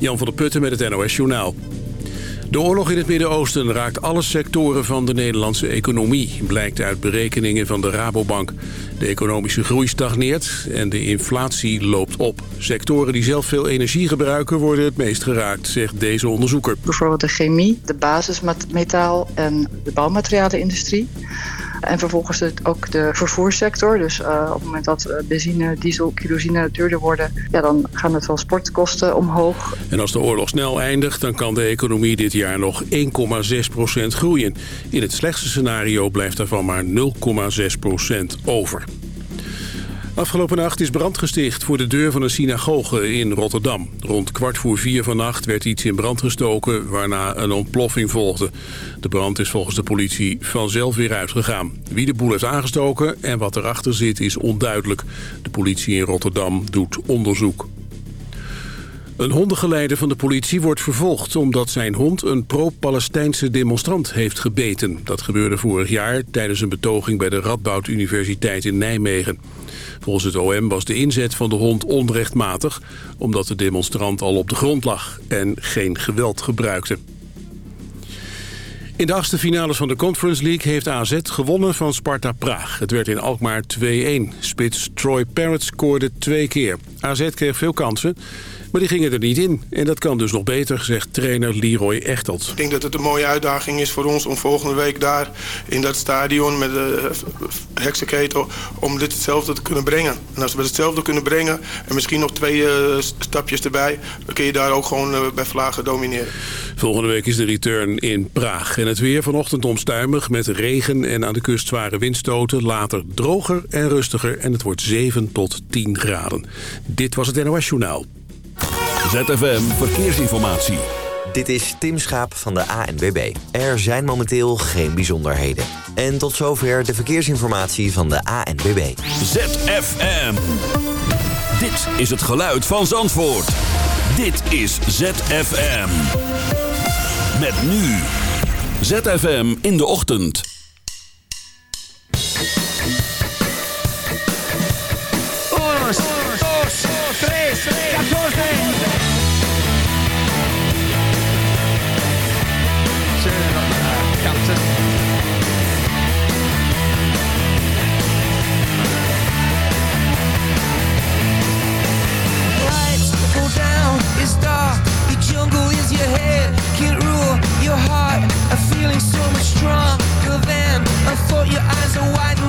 Jan van der Putten met het NOS Journaal. De oorlog in het Midden-Oosten raakt alle sectoren van de Nederlandse economie... blijkt uit berekeningen van de Rabobank. De economische groei stagneert en de inflatie loopt op. Sectoren die zelf veel energie gebruiken worden het meest geraakt, zegt deze onderzoeker. Bijvoorbeeld de chemie, de basismetaal en de bouwmaterialenindustrie. En vervolgens ook de vervoerssector. Dus uh, op het moment dat eh, benzine, diesel, kerosine duurder worden... Ja, dan gaan het wel sportkosten omhoog. En als de oorlog snel eindigt... dan kan de economie dit jaar nog 1,6% groeien. In het slechtste scenario blijft daarvan maar 0,6% over. Afgelopen nacht is brand gesticht voor de deur van een synagoge in Rotterdam. Rond kwart voor vier vannacht werd iets in brand gestoken, waarna een ontploffing volgde. De brand is volgens de politie vanzelf weer uitgegaan. Wie de boel heeft aangestoken en wat erachter zit is onduidelijk. De politie in Rotterdam doet onderzoek. Een hondengeleider van de politie wordt vervolgd omdat zijn hond een pro-Palestijnse demonstrant heeft gebeten. Dat gebeurde vorig jaar tijdens een betoging bij de Radboud Universiteit in Nijmegen. Volgens het OM was de inzet van de hond onrechtmatig... omdat de demonstrant al op de grond lag en geen geweld gebruikte. In de achtste finales van de Conference League heeft AZ gewonnen van Sparta Praag. Het werd in Alkmaar 2-1. Spits Troy Parrott scoorde twee keer. AZ kreeg veel kansen, maar die gingen er niet in. En dat kan dus nog beter, zegt trainer Leroy Echtelt. Ik denk dat het een mooie uitdaging is voor ons om volgende week daar in dat stadion met de heksenketel om dit hetzelfde te kunnen brengen. En als we hetzelfde kunnen brengen en misschien nog twee uh, stapjes erbij, dan kun je daar ook gewoon uh, bij vlagen domineren. Volgende week is de return in Praag. En het weer vanochtend onstuimig met regen en aan de kust zware windstoten. Later droger en rustiger en het wordt 7 tot 10 graden. Dit was het NOS Journaal. ZFM Verkeersinformatie. Dit is Tim Schaap van de ANWB. Er zijn momenteel geen bijzonderheden. En tot zover de verkeersinformatie van de ANWB. ZFM. Dit is het geluid van Zandvoort. Dit is ZFM. Met nu. ZFM in de ochtend. Feeling so much stronger than I thought. Your eyes are wide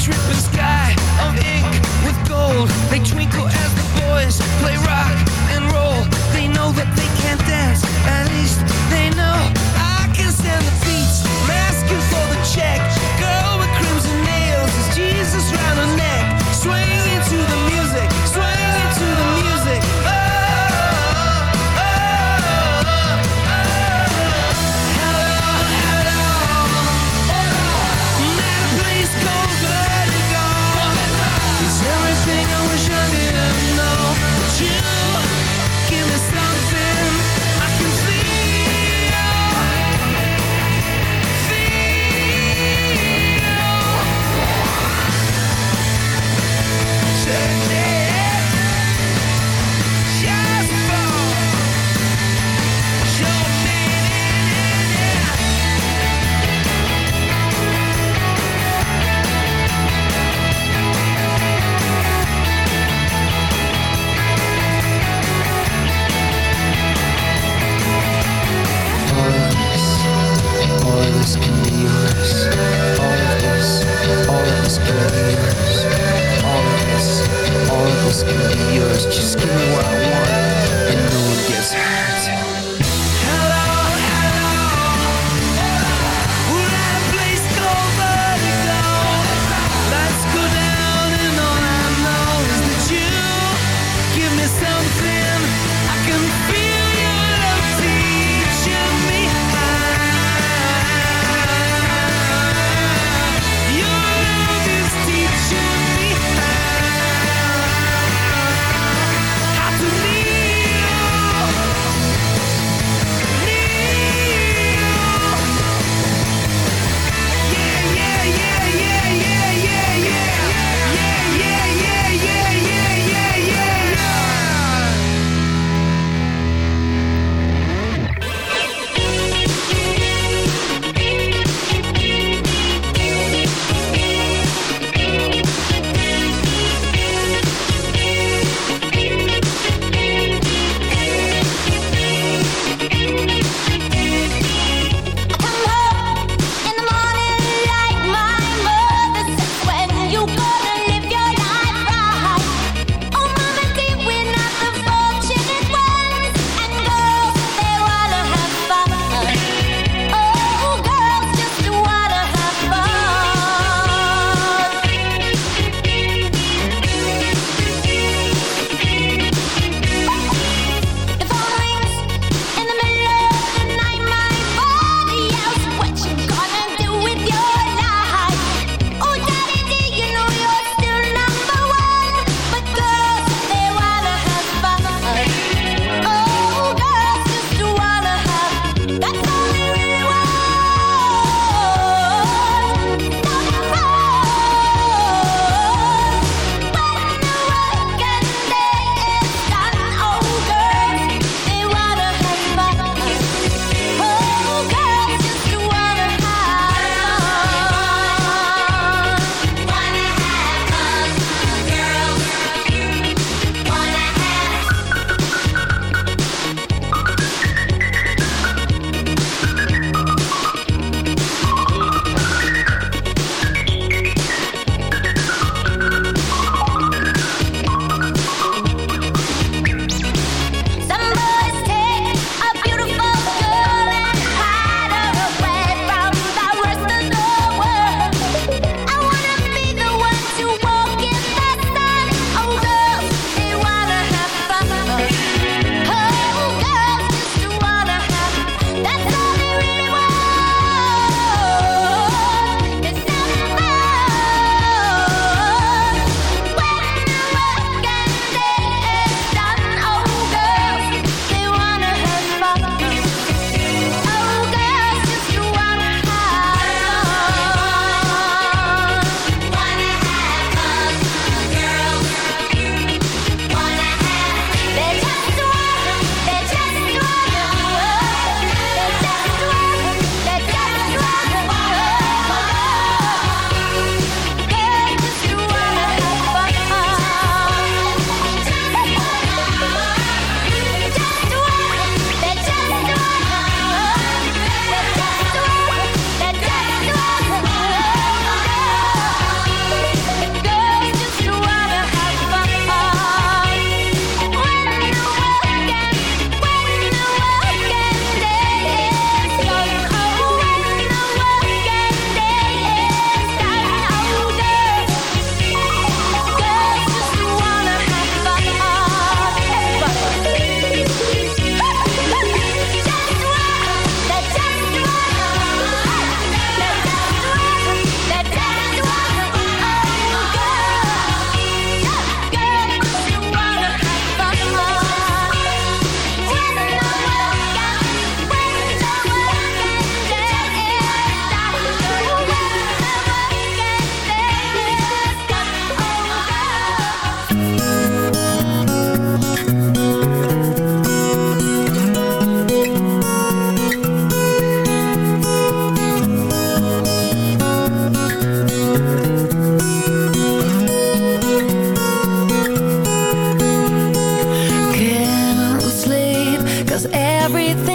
There's bullets ripping sky of ink with gold. They twinkle as the boys play rock and roll. They know that they can't dance. At least they know I can stand the beats. I'm asking for the check. Girl with crimson nails is Jesus round her neck. Swing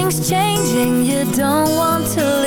Things changing, you don't want to leave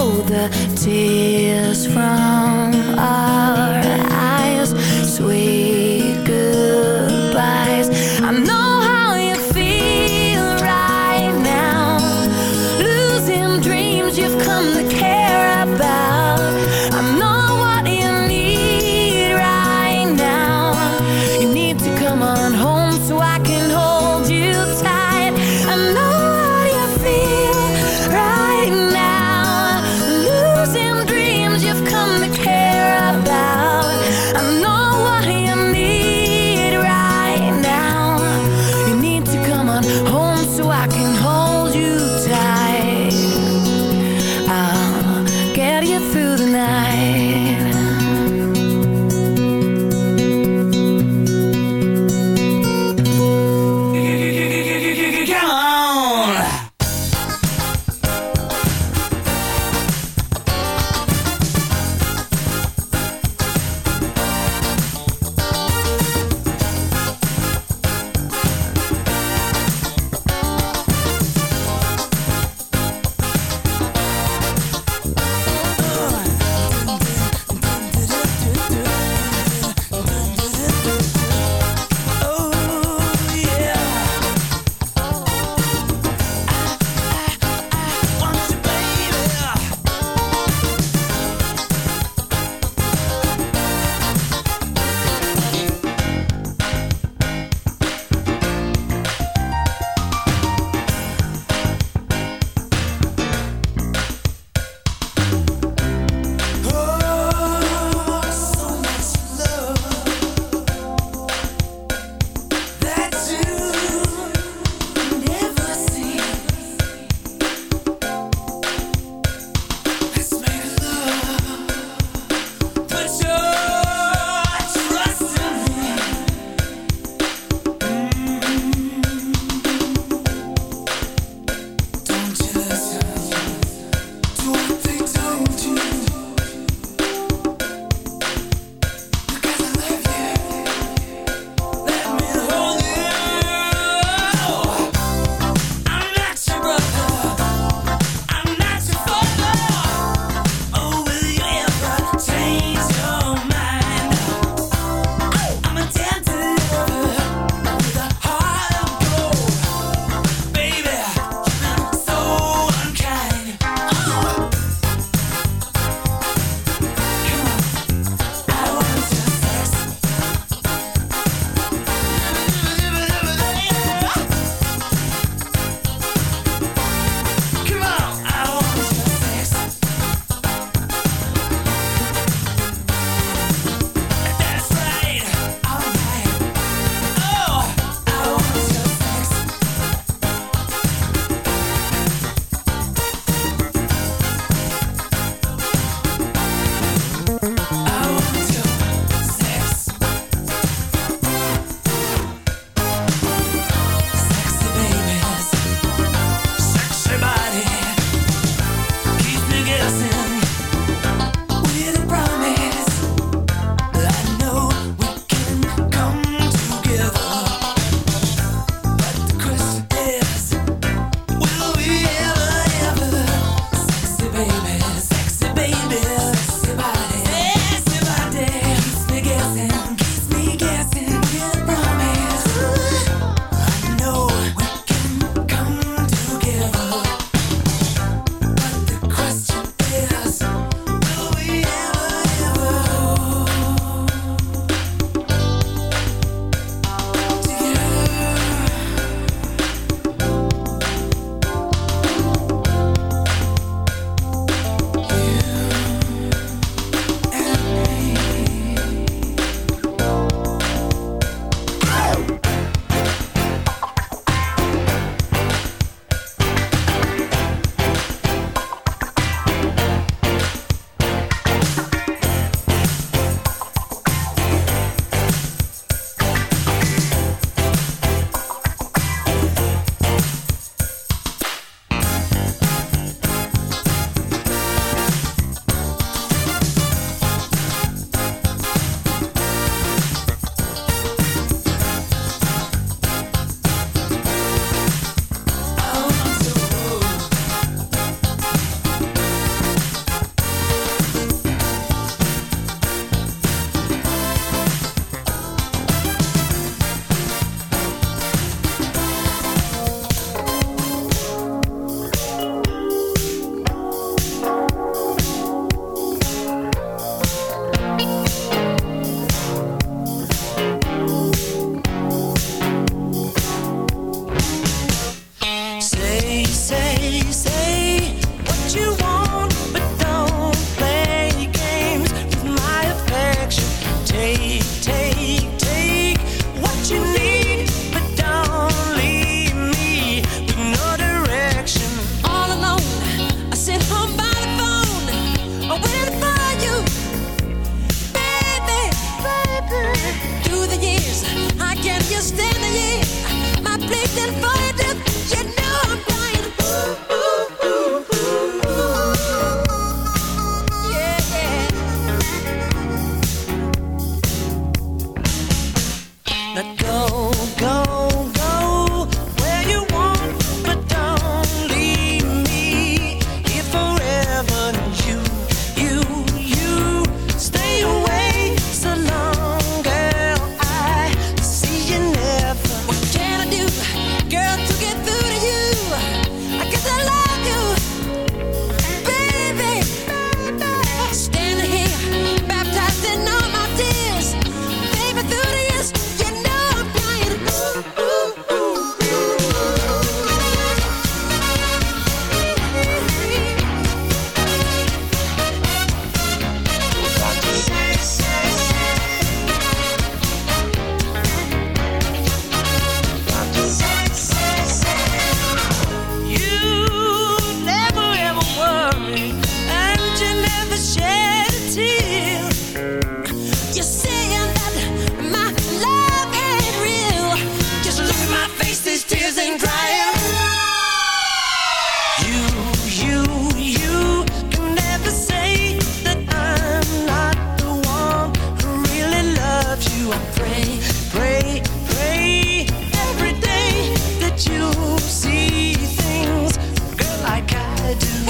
the tears from our eyes,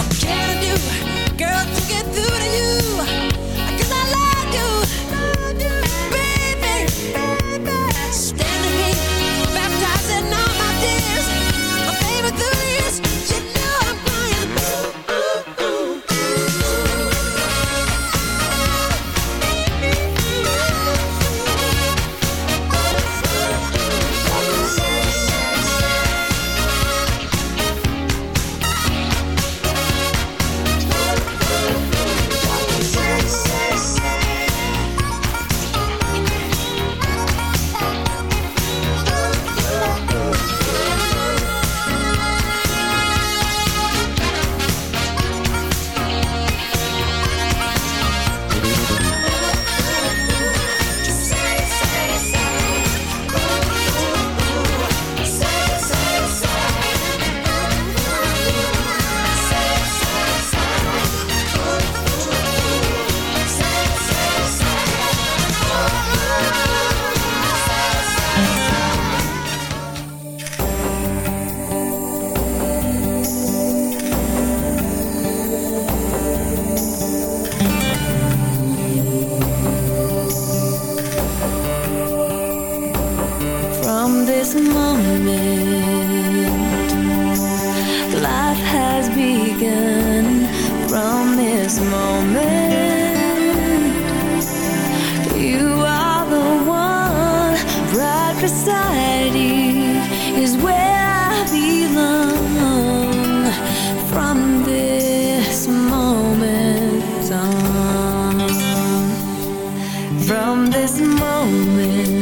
What can I do, girl, to get through to you? moment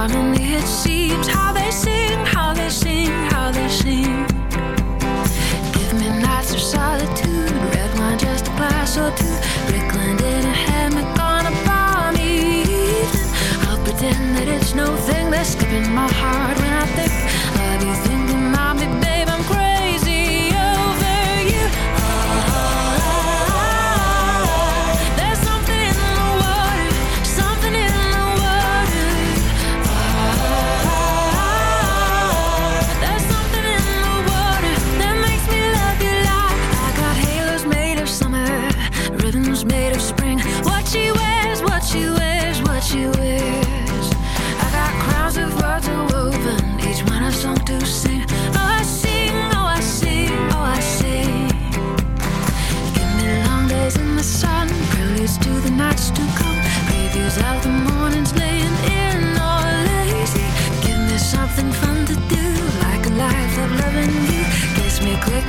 Suddenly it seems how they sing, how they sing, how they sing. Give me nights of solitude, red wine just a glass or two. In a hammock on a balmy evening. I'll pretend that it's my heart when I think of you.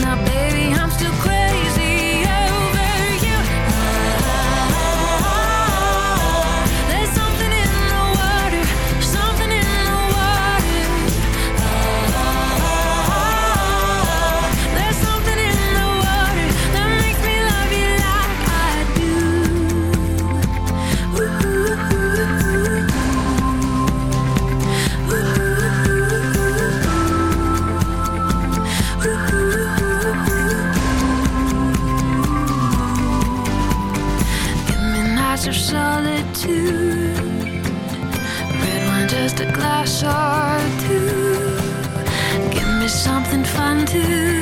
Now baby, I'm still attitude. Red wine, just a glass or two. Give me something fun to.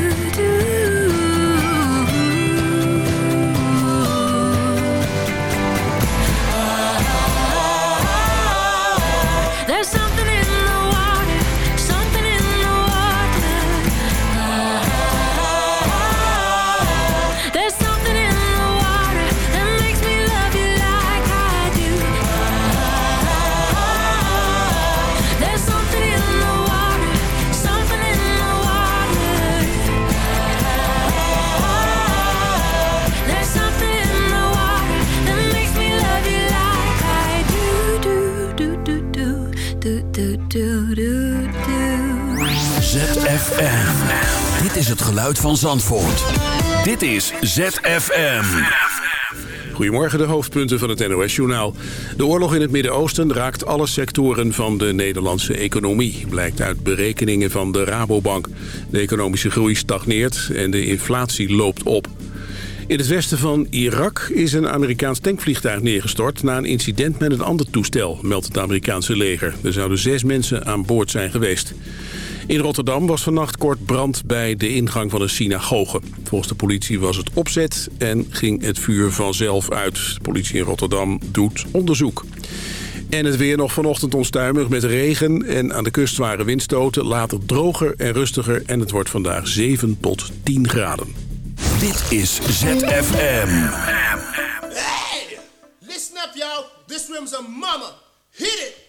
ZFM. Dit is het geluid van Zandvoort. Dit is ZFM. Goedemorgen, de hoofdpunten van het NOS-journaal. De oorlog in het Midden-Oosten raakt alle sectoren van de Nederlandse economie... blijkt uit berekeningen van de Rabobank. De economische groei stagneert en de inflatie loopt op. In het westen van Irak is een Amerikaans tankvliegtuig neergestort... na een incident met een ander toestel, meldt het Amerikaanse leger. Er zouden zes mensen aan boord zijn geweest. In Rotterdam was vannacht kort brand bij de ingang van een synagoge. Volgens de politie was het opzet en ging het vuur vanzelf uit. De politie in Rotterdam doet onderzoek. En het weer nog vanochtend onstuimig met regen en aan de kust zware windstoten. Later droger en rustiger en het wordt vandaag 7 tot 10 graden. Dit is ZFM. Hey, listen up y'all. This room's a mama. Hit it.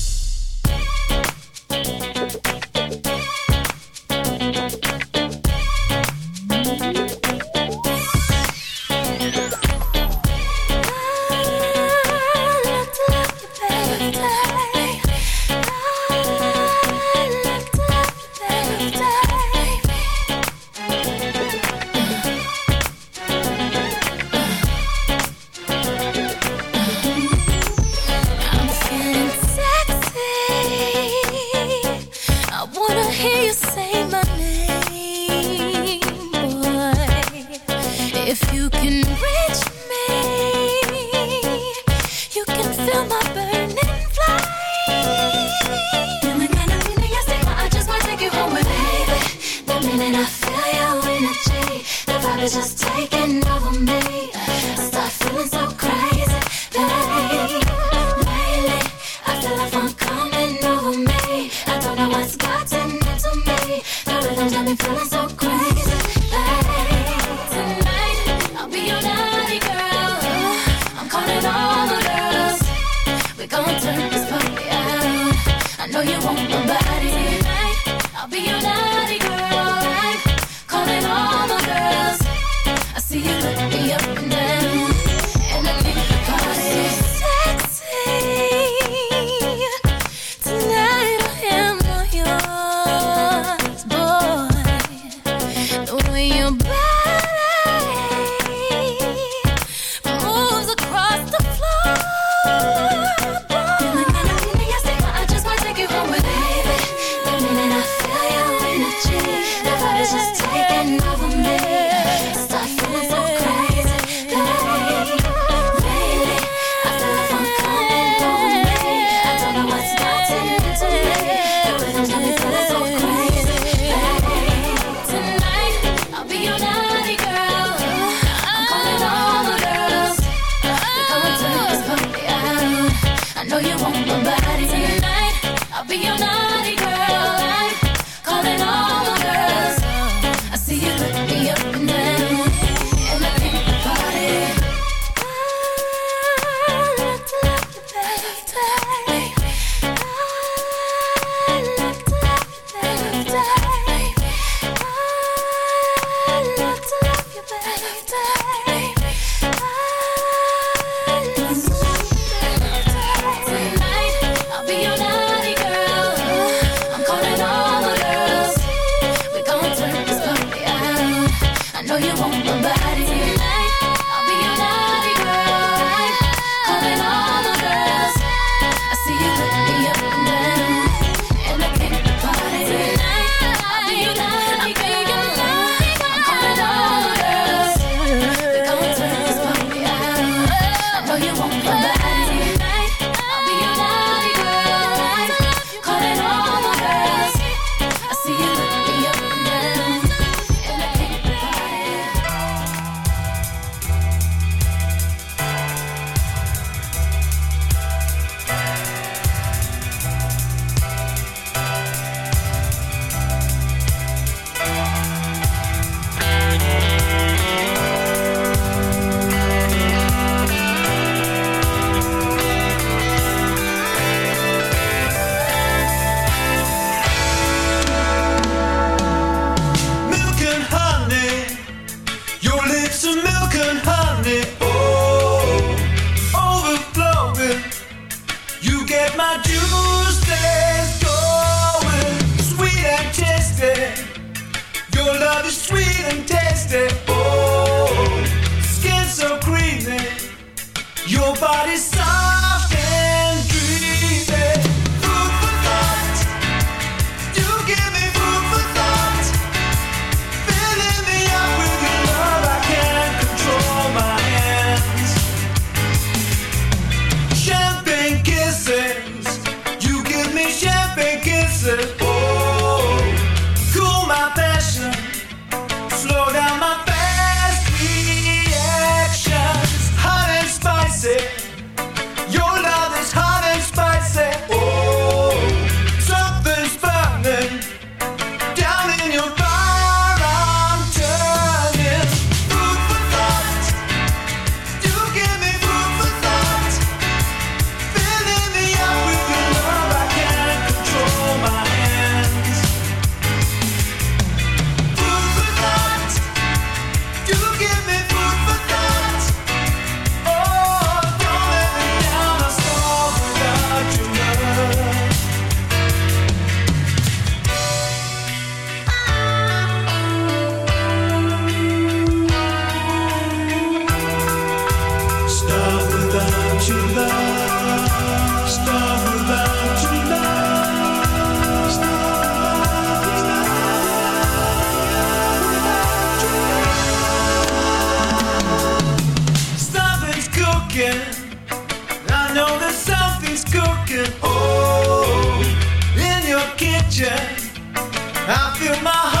I feel my hunger